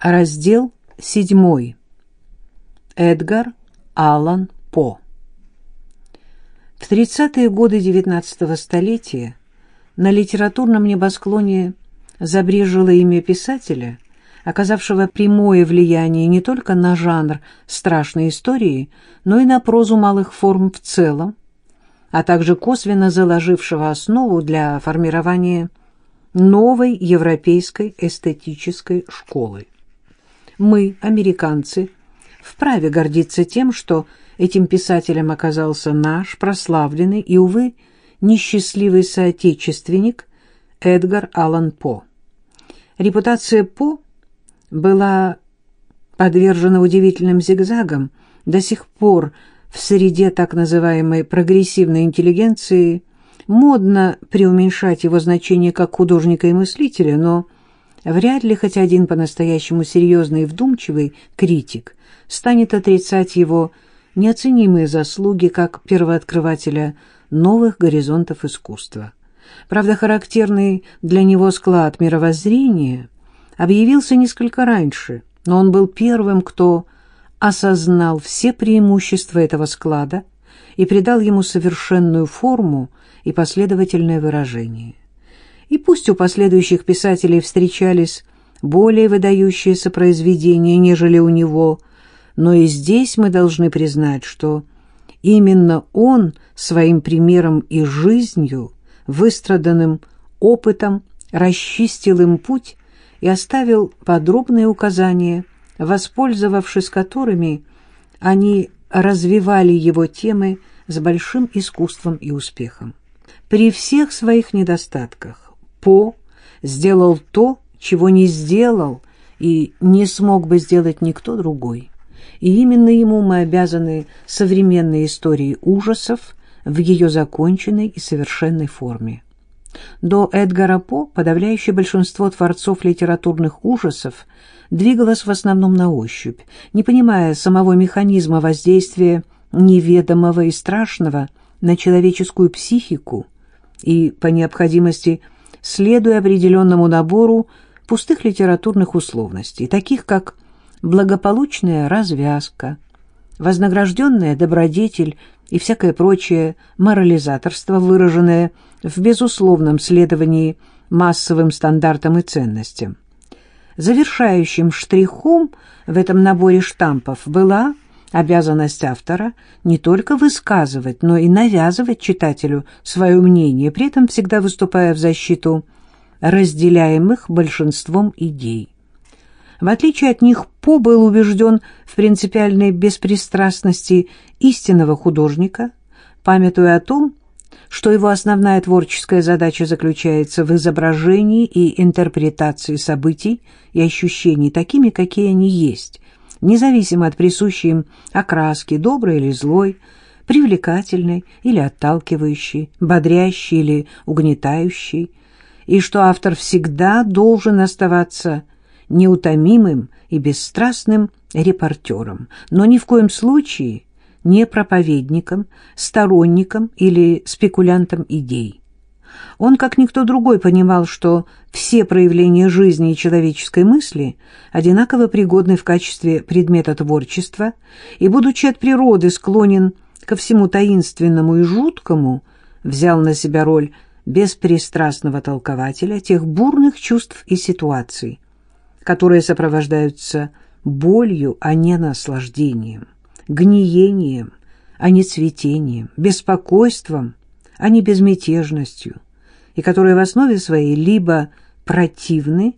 Раздел 7. Эдгар Аллан По. В 30-е годы XIX столетия на литературном небосклоне забрежило имя писателя, оказавшего прямое влияние не только на жанр страшной истории, но и на прозу малых форм в целом, а также косвенно заложившего основу для формирования новой европейской эстетической школы мы, американцы, вправе гордиться тем, что этим писателем оказался наш прославленный и, увы, несчастливый соотечественник Эдгар Аллан По. Репутация По была подвержена удивительным зигзагам. До сих пор в среде так называемой прогрессивной интеллигенции модно преуменьшать его значение как художника и мыслителя, но Вряд ли хоть один по-настоящему серьезный и вдумчивый критик станет отрицать его неоценимые заслуги как первооткрывателя новых горизонтов искусства. Правда, характерный для него склад мировоззрения объявился несколько раньше, но он был первым, кто осознал все преимущества этого склада и придал ему совершенную форму и последовательное выражение. И пусть у последующих писателей встречались более выдающиеся произведения, нежели у него, но и здесь мы должны признать, что именно он своим примером и жизнью, выстраданным опытом, расчистил им путь и оставил подробные указания, воспользовавшись которыми они развивали его темы с большим искусством и успехом. При всех своих недостатках по сделал то, чего не сделал и не смог бы сделать никто другой. И именно ему мы обязаны современной историей ужасов в ее законченной и совершенной форме. До Эдгара По подавляющее большинство творцов литературных ужасов двигалось в основном на ощупь, не понимая самого механизма воздействия неведомого и страшного на человеческую психику и, по необходимости, следуя определенному набору пустых литературных условностей, таких как благополучная развязка, вознагражденная добродетель и всякое прочее морализаторство, выраженное в безусловном следовании массовым стандартам и ценностям. Завершающим штрихом в этом наборе штампов была обязанность автора не только высказывать, но и навязывать читателю свое мнение, при этом всегда выступая в защиту разделяемых большинством идей. В отличие от них, По был убежден в принципиальной беспристрастности истинного художника, памятуя о том, что его основная творческая задача заключается в изображении и интерпретации событий и ощущений такими, какие они есть, независимо от присущей им окраски, доброй или злой, привлекательной или отталкивающей, бодрящей или угнетающей, и что автор всегда должен оставаться неутомимым и бесстрастным репортером, но ни в коем случае не проповедником, сторонником или спекулянтом идей. Он, как никто другой, понимал, что все проявления жизни и человеческой мысли одинаково пригодны в качестве предмета творчества, и, будучи от природы склонен ко всему таинственному и жуткому, взял на себя роль беспристрастного толкователя тех бурных чувств и ситуаций, которые сопровождаются болью, а не наслаждением, гниением, а не цветением, беспокойством, а не безмятежностью, и которые в основе своей либо противны,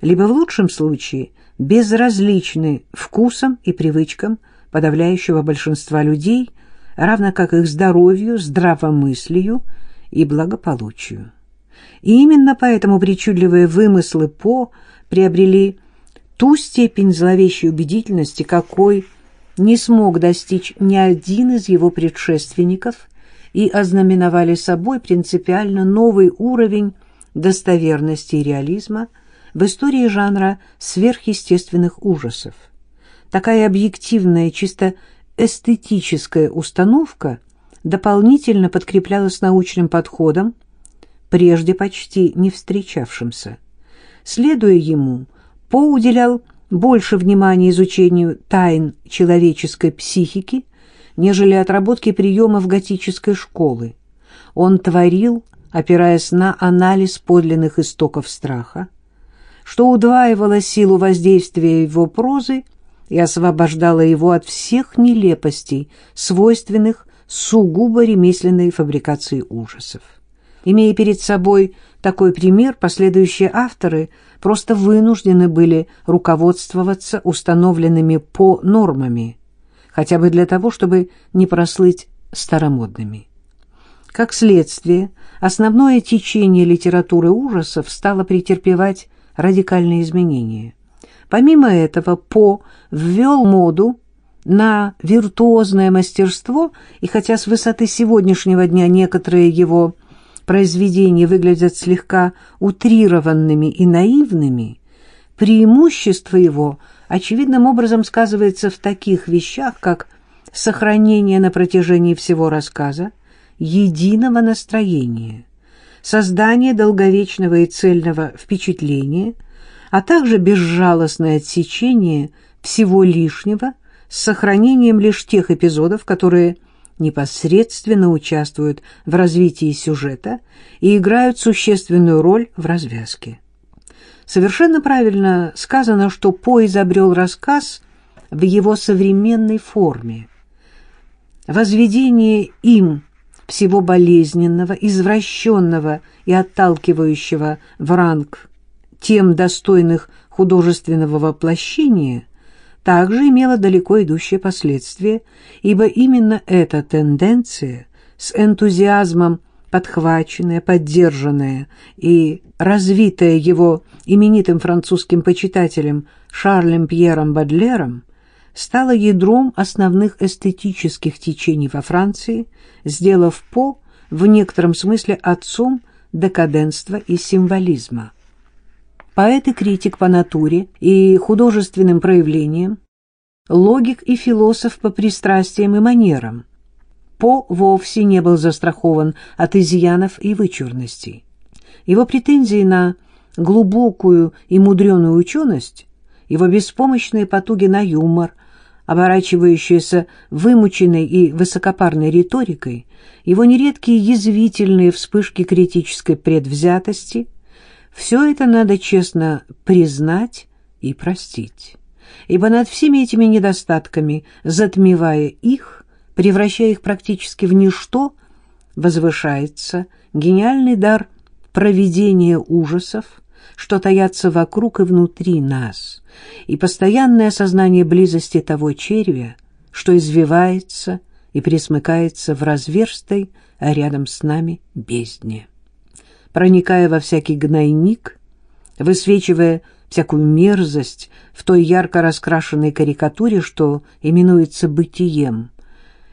либо в лучшем случае безразличны вкусам и привычкам подавляющего большинства людей, равно как их здоровью, здравомыслию и благополучию. И именно поэтому причудливые вымыслы По приобрели ту степень зловещей убедительности, какой не смог достичь ни один из его предшественников – и ознаменовали собой принципиально новый уровень достоверности и реализма в истории жанра сверхъестественных ужасов. Такая объективная, чисто эстетическая установка дополнительно подкреплялась научным подходом, прежде почти не встречавшимся. Следуя ему, По уделял больше внимания изучению тайн человеческой психики, нежели отработке приемов готической школы. Он творил, опираясь на анализ подлинных истоков страха, что удваивало силу воздействия его прозы и освобождало его от всех нелепостей, свойственных сугубо ремесленной фабрикации ужасов. Имея перед собой такой пример, последующие авторы просто вынуждены были руководствоваться установленными по нормами, хотя бы для того, чтобы не прослыть старомодными. Как следствие, основное течение литературы ужасов стало претерпевать радикальные изменения. Помимо этого, По ввел моду на виртуозное мастерство, и хотя с высоты сегодняшнего дня некоторые его произведения выглядят слегка утрированными и наивными, преимущество его очевидным образом сказывается в таких вещах, как сохранение на протяжении всего рассказа единого настроения, создание долговечного и цельного впечатления, а также безжалостное отсечение всего лишнего с сохранением лишь тех эпизодов, которые непосредственно участвуют в развитии сюжета и играют существенную роль в развязке. Совершенно правильно сказано, что По изобрел рассказ в его современной форме. Возведение им всего болезненного, извращенного и отталкивающего в ранг тем достойных художественного воплощения – также имела далеко идущие последствия, ибо именно эта тенденция с энтузиазмом подхваченная, поддержанная и развитая его именитым французским почитателем Шарлем Пьером Бадлером, стала ядром основных эстетических течений во Франции, сделав По в некотором смысле отцом декаденства и символизма. Поэт и критик по натуре и художественным проявлениям, логик и философ по пристрастиям и манерам. По вовсе не был застрахован от изъянов и вычурностей. Его претензии на глубокую и мудреную ученость, его беспомощные потуги на юмор, оборачивающиеся вымученной и высокопарной риторикой, его нередкие язвительные вспышки критической предвзятости – все это надо честно признать и простить, ибо над всеми этими недостатками, затмевая их, превращая их практически в ничто, возвышается гениальный дар проведения ужасов, что таятся вокруг и внутри нас, и постоянное осознание близости того червя, что извивается и присмыкается в разверстой, а рядом с нами бездне. Проникая во всякий гнойник, высвечивая всякую мерзость в той ярко раскрашенной карикатуре, что именуется бытием,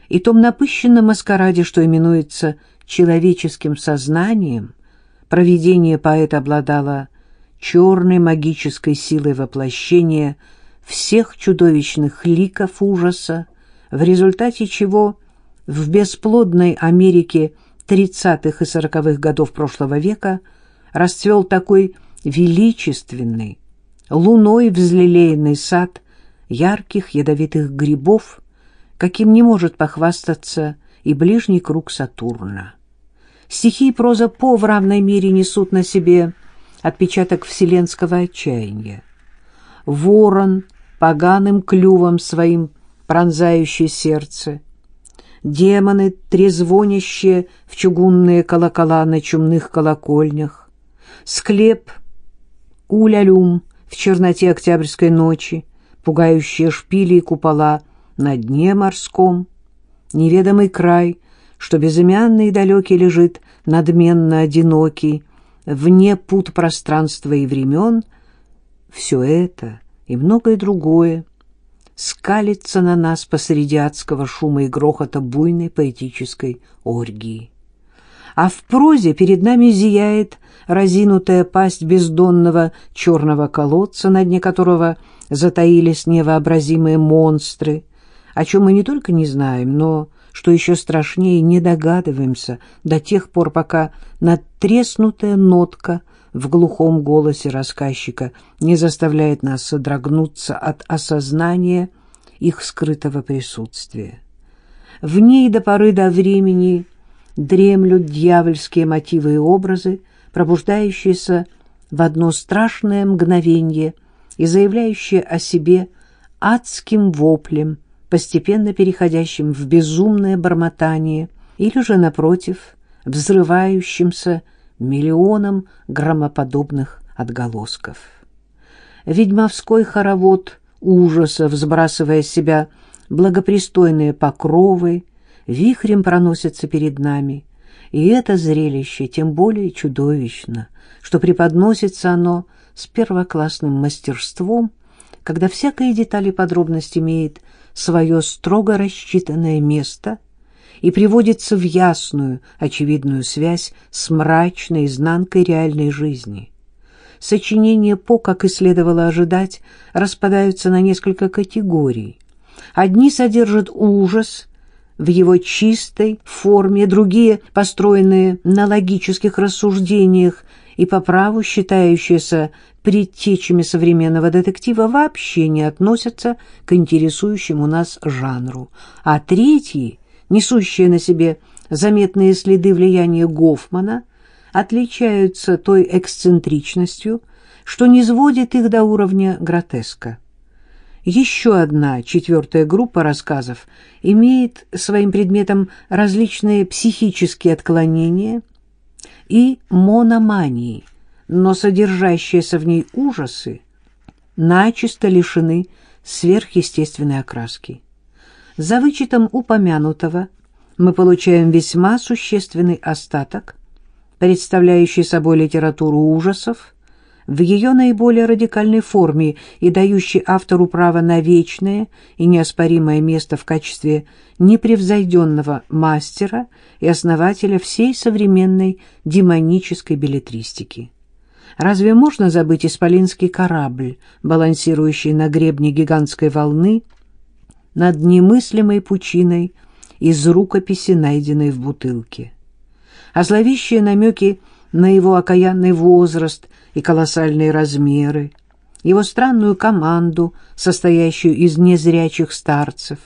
и том напыщенном маскараде, что именуется человеческим сознанием, провидение поэта обладало черной магической силой воплощения всех чудовищных ликов ужаса, в результате чего в бесплодной Америке 30-х и 40-х годов прошлого века расцвел такой величественный, луной взлелеянный сад ярких ядовитых грибов, каким не может похвастаться и ближний круг Сатурна. Стихи и проза По в равной мере несут на себе отпечаток вселенского отчаяния. Ворон поганым клювом своим пронзающий сердце — демоны, трезвонящие в чугунные колокола на чумных колокольнях, склеп, улялюм в черноте октябрьской ночи, пугающие шпили и купола на дне морском, неведомый край, что безымянный и далекий лежит, надменно одинокий, вне пут пространства и времен, все это и многое другое скалится на нас посреди адского шума и грохота буйной поэтической оргии. А в прозе перед нами зияет разинутая пасть бездонного черного колодца, на дне которого затаились невообразимые монстры, о чем мы не только не знаем, но, что еще страшнее, не догадываемся до тех пор, пока надтреснутая нотка в глухом голосе рассказчика не заставляет нас содрогнуться от осознания их скрытого присутствия. В ней до поры до времени дремлют дьявольские мотивы и образы, пробуждающиеся в одно страшное мгновение и заявляющие о себе адским воплем, постепенно переходящим в безумное бормотание, или же, напротив, взрывающимся миллионом громоподобных отголосков. Ведьмовской хоровод ужасов, сбрасывая с себя благопристойные покровы, вихрем проносится перед нами, и это зрелище тем более чудовищно, что преподносится оно с первоклассным мастерством, когда всякая деталь и подробность имеет свое строго рассчитанное место и приводится в ясную, очевидную связь с мрачной изнанкой реальной жизни. Сочинения По, как и следовало ожидать, распадаются на несколько категорий. Одни содержат ужас в его чистой форме, другие, построенные на логических рассуждениях и по праву считающиеся предтечами современного детектива, вообще не относятся к интересующему нас жанру, а третьи, несущие на себе заметные следы влияния Гофмана, отличаются той эксцентричностью, что не сводит их до уровня гротеска. Еще одна, четвертая группа рассказов имеет своим предметом различные психические отклонения и мономании, но содержащиеся в ней ужасы начисто лишены сверхъестественной окраски. За вычетом упомянутого мы получаем весьма существенный остаток, представляющий собой литературу ужасов, в ее наиболее радикальной форме и дающий автору право на вечное и неоспоримое место в качестве непревзойденного мастера и основателя всей современной демонической билетристики. Разве можно забыть исполинский корабль, балансирующий на гребне гигантской волны над немыслимой пучиной из рукописи, найденной в бутылке? А зловещие намеки на его окаянный возраст и колоссальные размеры, его странную команду, состоящую из незрячих старцев,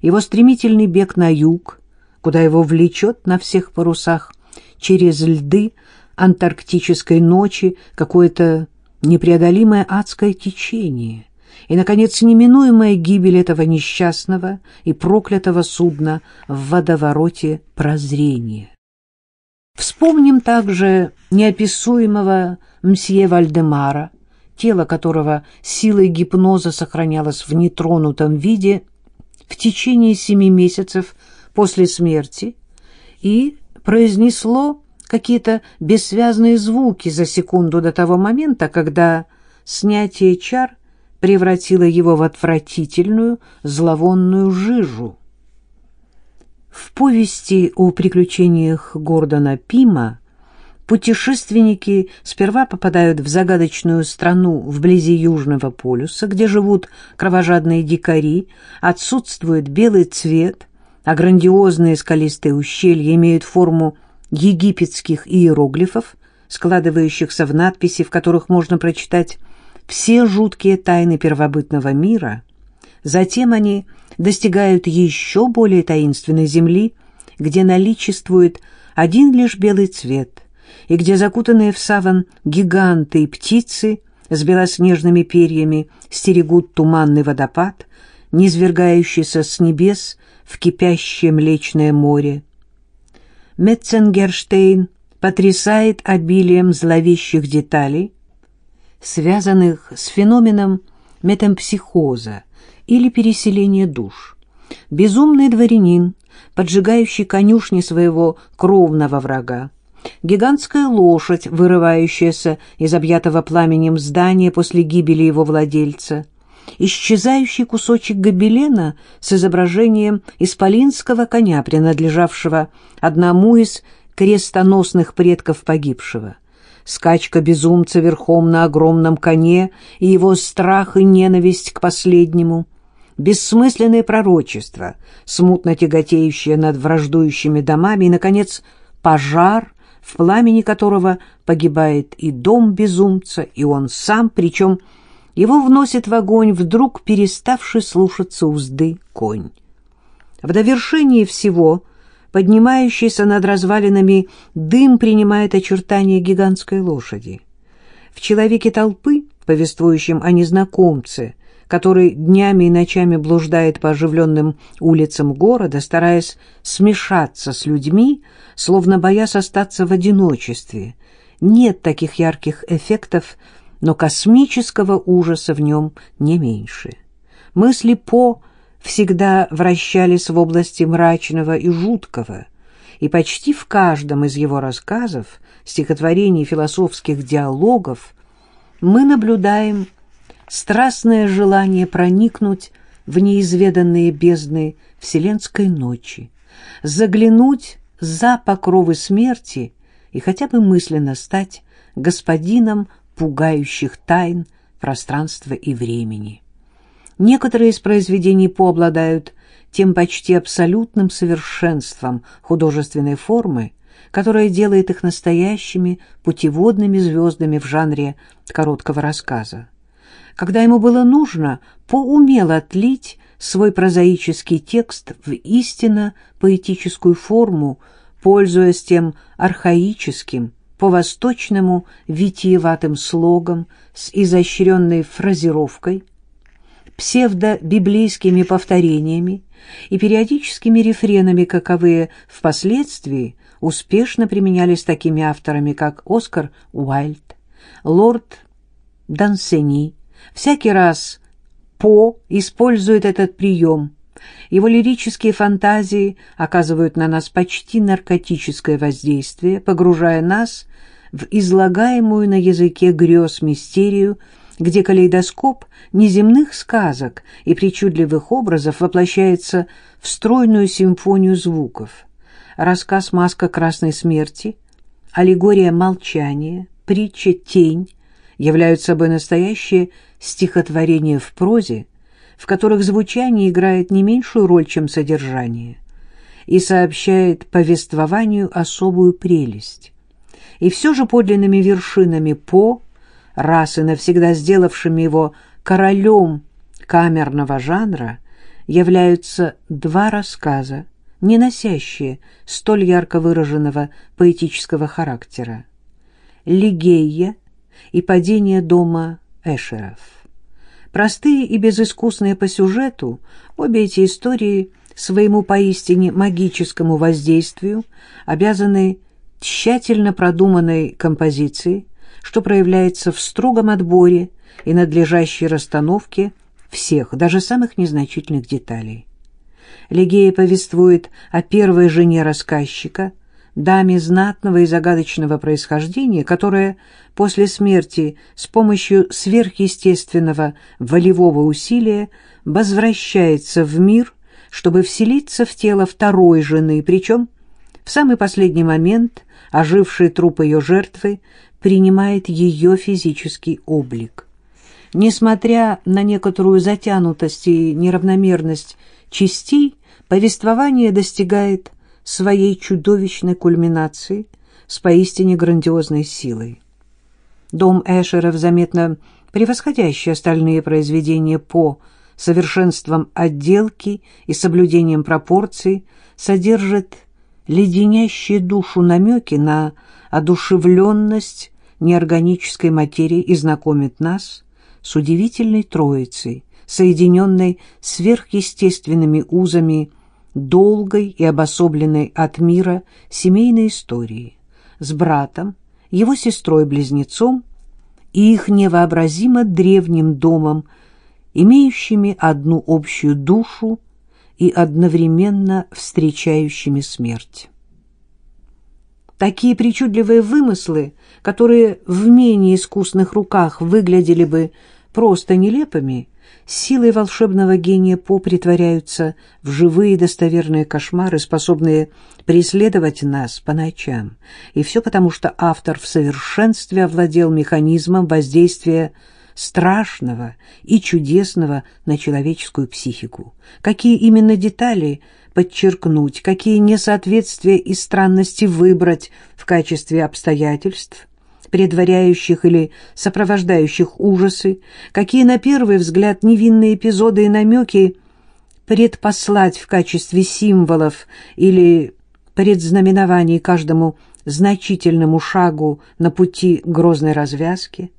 его стремительный бег на юг, куда его влечет на всех парусах через льды антарктической ночи какое-то непреодолимое адское течение, и, наконец, неминуемая гибель этого несчастного и проклятого судна в водовороте прозрения. Вспомним также неописуемого мсье Вальдемара, тело которого силой гипноза сохранялось в нетронутом виде в течение семи месяцев после смерти и произнесло какие-то бессвязные звуки за секунду до того момента, когда снятие чар превратило его в отвратительную зловонную жижу. В повести о приключениях Гордона Пима путешественники сперва попадают в загадочную страну вблизи Южного полюса, где живут кровожадные дикари, отсутствует белый цвет, а грандиозные скалистые ущелья имеют форму египетских иероглифов, складывающихся в надписи, в которых можно прочитать все жуткие тайны первобытного мира. Затем они достигают еще более таинственной земли, где наличествует один лишь белый цвет, и где закутанные в саван гиганты и птицы с белоснежными перьями стерегут туманный водопад, низвергающийся с небес в кипящее млечное море. Метценгерштейн потрясает обилием зловещих деталей, связанных с феноменом метампсихоза, или переселение душ. Безумный дворянин, поджигающий конюшни своего кровного врага, гигантская лошадь, вырывающаяся из объятого пламенем здания после гибели его владельца, исчезающий кусочек гобелена с изображением исполинского коня, принадлежавшего одному из крестоносных предков погибшего, скачка безумца верхом на огромном коне и его страх и ненависть к последнему — бессмысленные пророчества, смутно тяготеющие над враждующими домами, и, наконец, пожар в пламени которого погибает и дом безумца, и он сам, причем его вносит в огонь вдруг переставший слушаться узды конь. В довершении всего поднимающийся над развалинами дым принимает очертания гигантской лошади. В человеке толпы, повествующем о незнакомце, который днями и ночами блуждает по оживленным улицам города, стараясь смешаться с людьми, словно боясь остаться в одиночестве. Нет таких ярких эффектов, но космического ужаса в нем не меньше. Мысли По всегда вращались в области мрачного и жуткого, и почти в каждом из его рассказов, стихотворений, философских диалогов мы наблюдаем страстное желание проникнуть в неизведанные бездны вселенской ночи, заглянуть за покровы смерти и хотя бы мысленно стать господином пугающих тайн пространства и времени. Некоторые из произведений По обладают тем почти абсолютным совершенством художественной формы, которое делает их настоящими путеводными звездами в жанре короткого рассказа. Когда ему было нужно, По умел отлить свой прозаический текст в истинно поэтическую форму, пользуясь тем архаическим, по-восточному витиеватым слогом с изощренной фразировкой, псевдобиблейскими повторениями и периодическими рефренами, каковые впоследствии успешно применялись такими авторами, как Оскар Уайльд, лорд Дансени. Всякий раз По использует этот прием. Его лирические фантазии оказывают на нас почти наркотическое воздействие, погружая нас в излагаемую на языке грез мистерию, где калейдоскоп неземных сказок и причудливых образов воплощается в стройную симфонию звуков. Рассказ «Маска красной смерти», аллегория «Молчание», притча «Тень» являют собой настоящее стихотворение в прозе, в которых звучание играет не меньшую роль, чем содержание, и сообщает повествованию особую прелесть. И все же подлинными вершинами По, раз и навсегда сделавшими его королем камерного жанра, являются два рассказа, не носящие столь ярко выраженного поэтического характера. «Лигея» и «Падение дома Эшеров». Простые и безыскусные по сюжету, обе эти истории своему поистине магическому воздействию обязаны тщательно продуманной композиции, что проявляется в строгом отборе и надлежащей расстановке всех, даже самых незначительных деталей. Легея повествует о первой жене рассказчика, даме знатного и загадочного происхождения, которая после смерти с помощью сверхъестественного волевого усилия возвращается в мир, чтобы вселиться в тело второй жены, причем в самый последний момент оживший труп ее жертвы принимает ее физический облик. Несмотря на некоторую затянутость и неравномерность частей, повествование достигает своей чудовищной кульминации с поистине грандиозной силой. Дом Эшеров, заметно превосходящий остальные произведения по совершенством отделки и соблюдением пропорций, содержит леденящие душу намеки на одушевленность неорганической материи и знакомит нас с удивительной троицей, соединенной сверхъестественными узами долгой и обособленной от мира семейной истории, с братом, его сестрой-близнецом и их невообразимо древним домом, имеющими одну общую душу и одновременно встречающими смерть. Такие причудливые вымыслы, которые в менее искусных руках выглядели бы просто нелепыми, силой волшебного гения По притворяются в живые достоверные кошмары, способные преследовать нас по ночам. И все потому, что автор в совершенстве овладел механизмом воздействия страшного и чудесного на человеческую психику. Какие именно детали подчеркнуть, какие несоответствия и странности выбрать в качестве обстоятельств, предваряющих или сопровождающих ужасы, какие на первый взгляд невинные эпизоды и намеки предпослать в качестве символов или предзнаменований каждому значительному шагу на пути грозной развязки,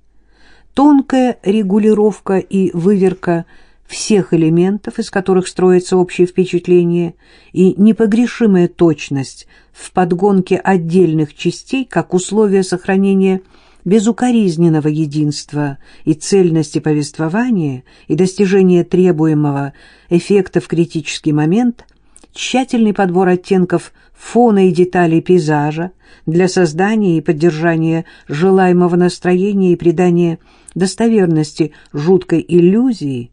тонкая регулировка и выверка всех элементов, из которых строится общее впечатление, и непогрешимая точность в подгонке отдельных частей как условие сохранения безукоризненного единства и цельности повествования и достижения требуемого эффекта в критический момент, тщательный подбор оттенков фона и деталей пейзажа для создания и поддержания желаемого настроения и придания достоверности жуткой иллюзии,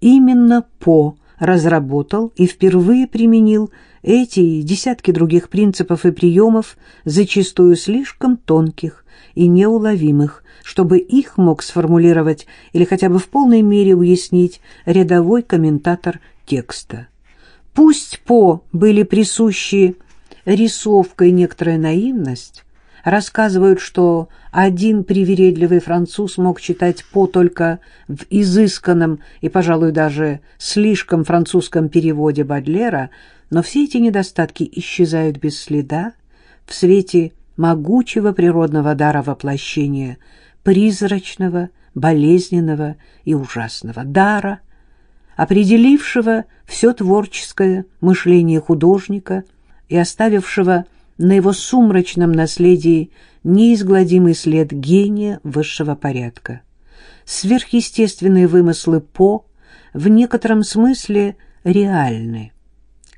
именно По разработал и впервые применил эти и десятки других принципов и приемов, зачастую слишком тонких и неуловимых, чтобы их мог сформулировать или хотя бы в полной мере уяснить рядовой комментатор текста. Пусть По были присущи рисовка и некоторая наивность, рассказывают, что один привередливый француз мог читать По только в изысканном и, пожалуй, даже слишком французском переводе Бадлера, но все эти недостатки исчезают без следа в свете могучего природного дара воплощения, призрачного, болезненного и ужасного дара, определившего все творческое мышление художника и оставившего на его сумрачном наследии неизгладимый след гения высшего порядка. Сверхъестественные вымыслы По в некотором смысле реальны.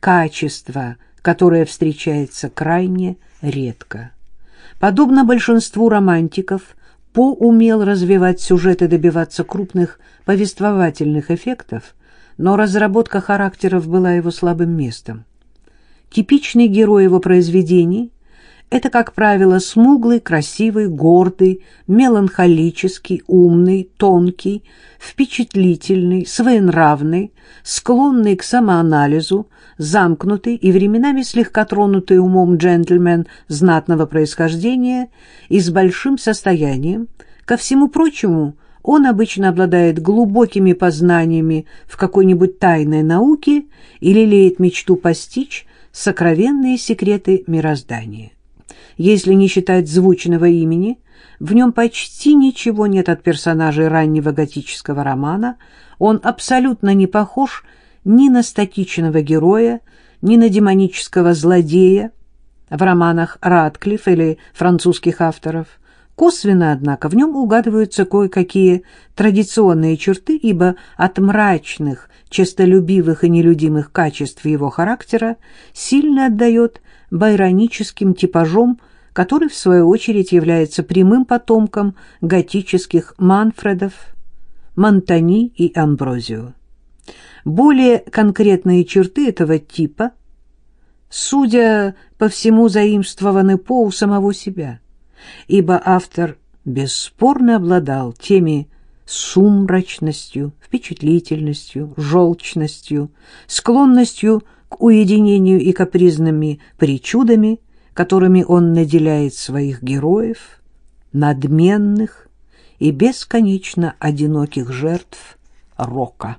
Качество, которое встречается крайне редко. Подобно большинству романтиков, По умел развивать сюжет и добиваться крупных повествовательных эффектов, но разработка характеров была его слабым местом. Типичный герой его произведений — это, как правило, смуглый, красивый, гордый, меланхолический, умный, тонкий, впечатлительный, своенравный, склонный к самоанализу, замкнутый и временами слегка тронутый умом джентльмен знатного происхождения и с большим состоянием. Ко всему прочему, он обычно обладает глубокими познаниями в какой-нибудь тайной науке или лелеет мечту постичь сокровенные секреты мироздания. Если не считать звучного имени, в нем почти ничего нет от персонажей раннего готического романа, он абсолютно не похож ни на статичного героя, ни на демонического злодея в романах Ратклифф или французских авторов. Косвенно, однако, в нем угадываются кое-какие традиционные черты, ибо от мрачных, честолюбивых и нелюдимых качеств его характера сильно отдает байроническим типажом, который, в свою очередь, является прямым потомком готических Манфредов, Монтани и Амброзио. Более конкретные черты этого типа, судя по всему, заимствованы по у самого себя – ибо автор бесспорно обладал теми сумрачностью, впечатлительностью, желчностью, склонностью к уединению и капризными причудами, которыми он наделяет своих героев, надменных и бесконечно одиноких жертв рока.